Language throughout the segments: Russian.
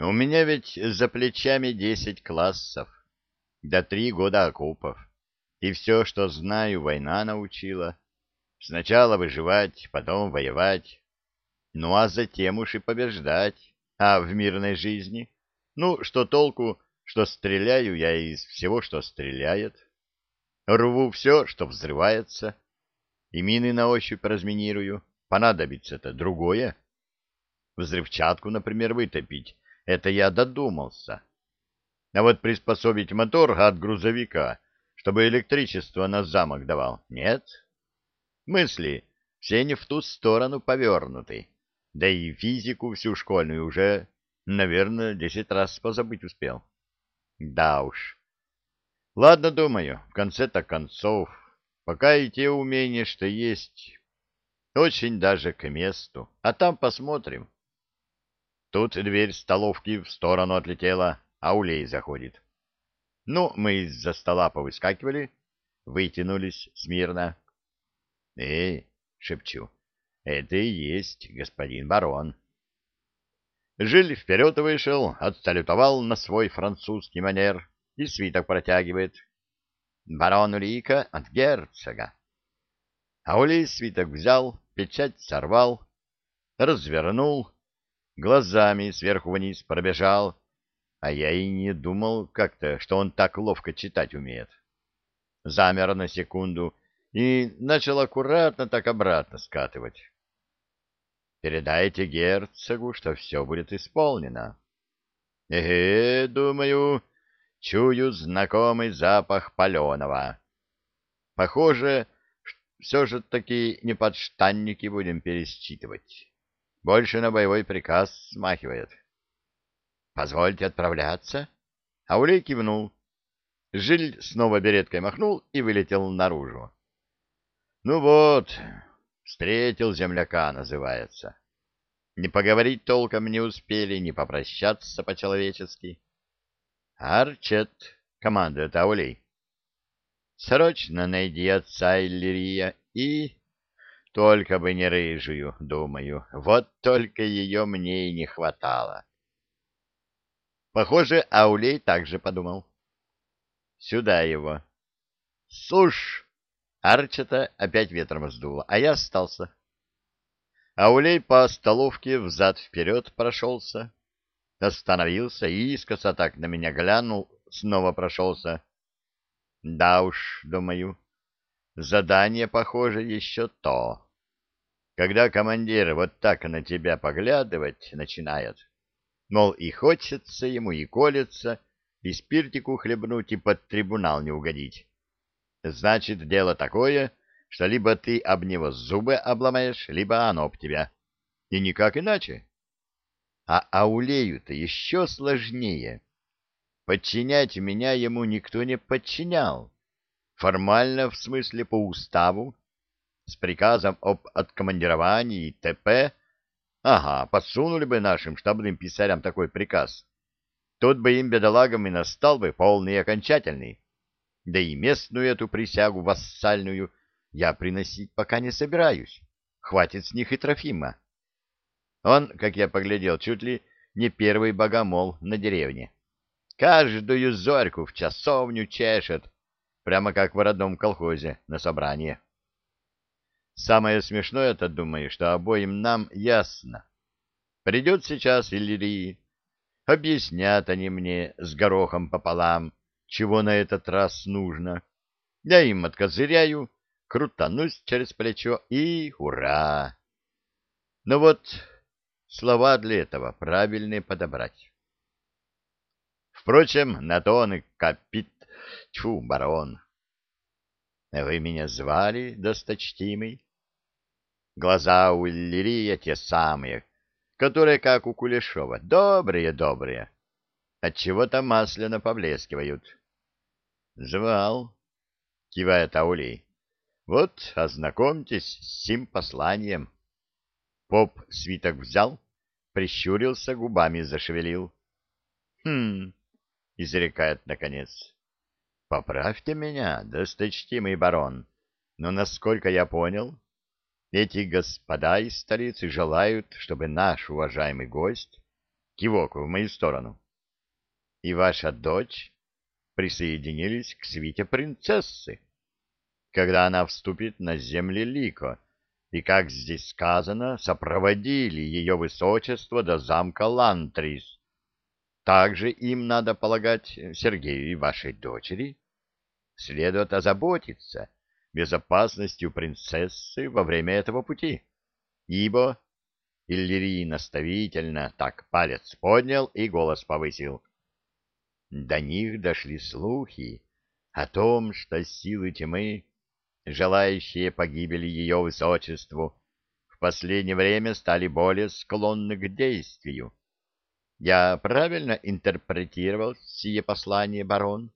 У меня ведь за плечами десять классов, да три года окопов, и все, что знаю, война научила. Сначала выживать, потом воевать, ну а затем уж и побеждать. А в мирной жизни? Ну, что толку, что стреляю я из всего, что стреляет? Рву все, что взрывается, и мины на ощупь разминирую. Понадобится-то другое. Взрывчатку, например, вытопить. Это я додумался. А вот приспособить мотор от грузовика, чтобы электричество на замок давал, нет? Мысли все не в ту сторону повернуты. Да и физику всю школьную уже, наверное, десять раз позабыть успел. Да уж. Ладно, думаю, в конце-то концов, пока и те умения, что есть, очень даже к месту, а там посмотрим. Тут дверь столовки в сторону отлетела, а Улей заходит. Ну, мы из-за стола повыскакивали, вытянулись смирно. — Эй, — шепчу, — это и есть господин барон. Жиль вперед вышел, отсалютовал на свой французский манер и свиток протягивает. Барон Улика от герцога. А Улей свиток взял, печать сорвал, развернул, глазами сверху вниз пробежал, а я и не думал как-то, что он так ловко читать умеет. Замер на секунду и начал аккуратно так обратно скатывать. Передайте герцогу, что все будет исполнено. Эге, думаю, чую знакомый запах паленого. Похоже, все же таки не подштанники будем пересчитывать. Больше на боевой приказ смахивает. — Позвольте отправляться. Аулей кивнул. Жиль снова береткой махнул и вылетел наружу. — Ну вот, встретил земляка, называется. Не поговорить толком не успели, не попрощаться по-человечески. — Арчет, — командует Аулей. — Срочно найди отца Иллирия и... Только бы не рыжую, думаю. Вот только ее мне и не хватало. Похоже, Аулей также подумал. Сюда его. Суш! Арчета опять ветром сдуло, а я остался. Аулей по столовке взад-вперед прошелся. Остановился и искоса так на меня глянул, снова прошелся. Да уж, думаю, задание, похоже, еще то когда командир вот так на тебя поглядывать начинает. Мол, и хочется ему, и колется, и спиртику хлебнуть, и под трибунал не угодить. Значит, дело такое, что либо ты об него зубы обломаешь, либо оно об тебя. И никак иначе. А Аулею-то еще сложнее. Подчинять меня ему никто не подчинял. Формально, в смысле по уставу, с приказом об откомандировании ТП. Ага, подсунули бы нашим штабным писарям такой приказ. Тут бы им, бедолагам, и настал бы полный и окончательный. Да и местную эту присягу вассальную я приносить пока не собираюсь. Хватит с них и Трофима. Он, как я поглядел, чуть ли не первый богомол на деревне. Каждую зорьку в часовню чешет, прямо как в родном колхозе на собрание. Самое смешное это, думаю, что обоим нам ясно. Придет сейчас Иллирий. Объяснят они мне с горохом пополам, чего на этот раз нужно. Я им откозыряю, крутанусь через плечо и ура! Но вот слова для этого правильные подобрать. Впрочем, на то он и капит... Тьфу, барон. Вы меня звали, досточтимый? Глаза у Иллирия те самые, которые, как у Кулешова, добрые-добрые. Отчего-то масляно поблескивают. «Звал», — кивает Аулей. «Вот, ознакомьтесь с сим посланием». Поп свиток взял, прищурился, губами зашевелил. «Хм», — изрекает наконец. «Поправьте меня, досточтимый барон, но, насколько я понял, эти господа из столицы желают, чтобы наш уважаемый гость кивок в мою сторону. И ваша дочь присоединились к свите принцессы, когда она вступит на земли Лико, и, как здесь сказано, сопроводили ее высочество до замка Лантрис. Также им, надо полагать, Сергею и вашей дочери, следует озаботиться безопасностью принцессы во время этого пути, ибо Иллирий наставительно так палец поднял и голос повысил. До них дошли слухи о том, что силы тьмы, желающие погибели ее высочеству, в последнее время стали более склонны к действию. Я правильно интерпретировал сие послание, барон?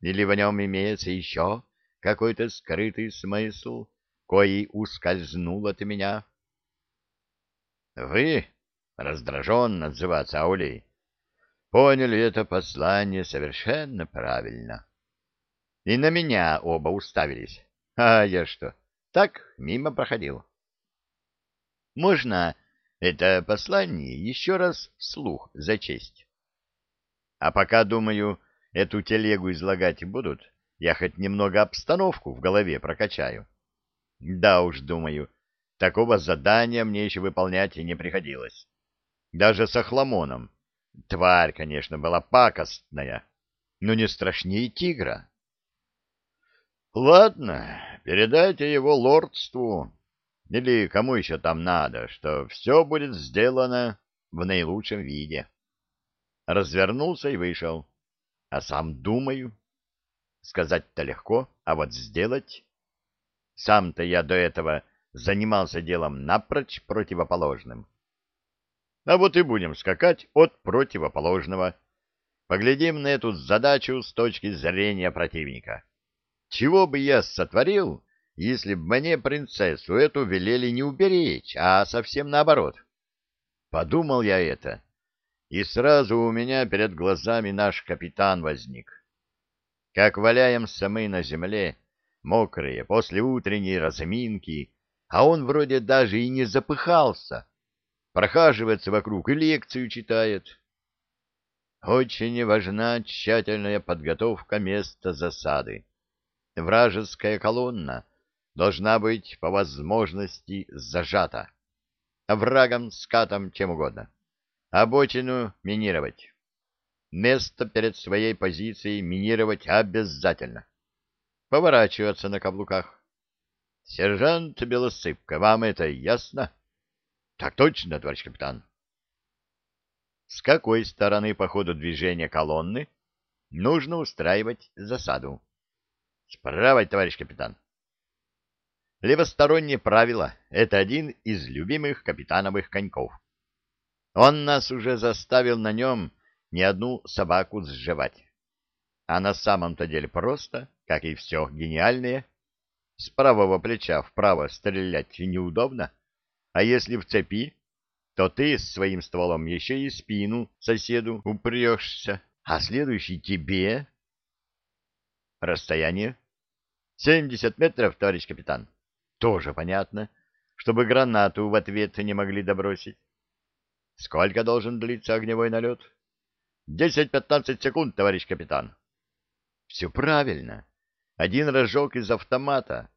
Или в нем имеется еще какой-то скрытый смысл, кои ускользнул от меня? Вы, раздраженно отзываться Аулей, поняли это послание совершенно правильно. И на меня оба уставились. А я что, так мимо проходил. Можно это послание еще раз вслух зачесть? А пока, думаю, эту телегу излагать будут, я хоть немного обстановку в голове прокачаю. Да уж, думаю, такого задания мне еще выполнять и не приходилось. Даже с охламоном. Тварь, конечно, была пакостная, но не страшнее тигра. Ладно, передайте его лордству, или кому еще там надо, что все будет сделано в наилучшем виде. Развернулся и вышел. А сам думаю. Сказать-то легко, а вот сделать... Сам-то я до этого занимался делом напрочь противоположным. А вот и будем скакать от противоположного. Поглядим на эту задачу с точки зрения противника. Чего бы я сотворил, если бы мне принцессу эту велели не уберечь, а совсем наоборот? Подумал я это, и сразу у меня перед глазами наш капитан возник. Как валяемся мы на земле, мокрые, после утренней разминки, а он вроде даже и не запыхался, прохаживается вокруг и лекцию читает. Очень важна тщательная подготовка места засады. Вражеская колонна должна быть по возможности зажата. Врагом, скатом, чем угодно. Обочину минировать. Место перед своей позицией минировать обязательно. Поворачиваться на каблуках. Сержант Белосыпка, вам это ясно? Так точно, товарищ капитан. С какой стороны по ходу движения колонны нужно устраивать засаду? С правой, товарищ капитан. Левостороннее правило — это один из любимых капитановых коньков. Он нас уже заставил на нем не одну собаку сживать. А на самом-то деле просто, как и все гениальное — с правого плеча вправо стрелять неудобно, а если в цепи, то ты с своим стволом еще и спину соседу упрешься, а следующий тебе. Расстояние? Семьдесят метров, товарищ капитан. Тоже понятно, чтобы гранату в ответ не могли добросить. Сколько должен длиться огневой налет? Десять-пятнадцать секунд, товарищ капитан. Все правильно один рожок из автомата,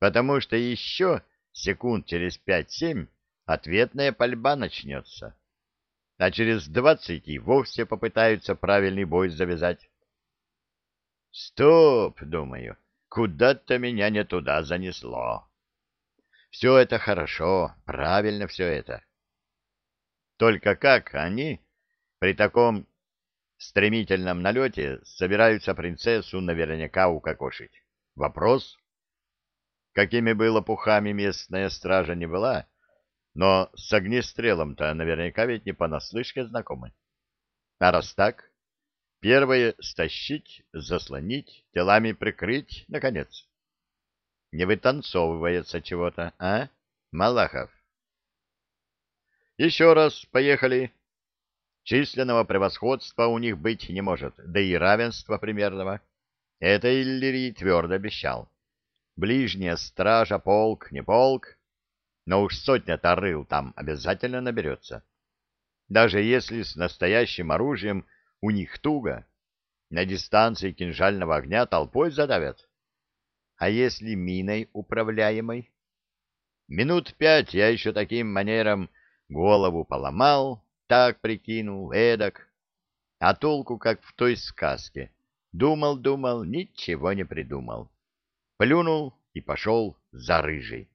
потому что еще секунд через пять-семь ответная пальба начнется, а через двадцать и вовсе попытаются правильный бой завязать. Стоп, думаю, куда-то меня не туда занесло. Все это хорошо, правильно все это. Только как они при таком стремительном налете собираются принцессу наверняка укокошить. Вопрос? Какими бы лопухами местная стража не была, но с огнестрелом-то наверняка ведь не понаслышке знакомы. А раз так, первое — стащить, заслонить, телами прикрыть, наконец. Не вытанцовывается чего-то, а, Малахов? Еще раз поехали. Численного превосходства у них быть не может, да и равенства примерного. Это Иллирий твердо обещал. Ближняя стража, полк, не полк, но уж сотня-то рыл там обязательно наберется. Даже если с настоящим оружием у них туго, на дистанции кинжального огня толпой задавят. А если миной управляемой? Минут пять я еще таким манером голову поломал, так прикинул, эдак. А толку, как в той сказке. Думал-думал, ничего не придумал. Плюнул и пошел за рыжей.